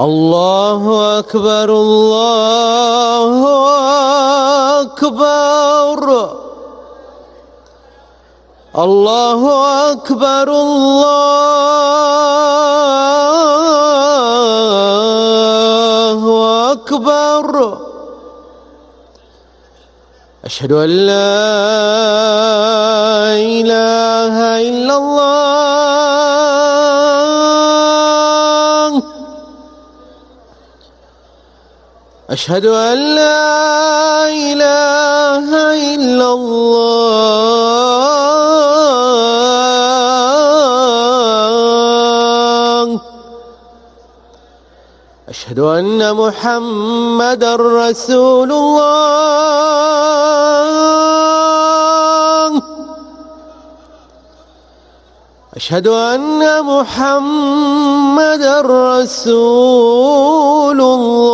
الله أكبر الله أكبر الله أكبر الله أكبر أشهد أن لا أشهد أن لا إله إلا الله. أشهد أن محمد رسول الله. أشهد أن محمد رسول الله.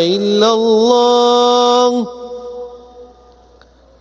إلا الله.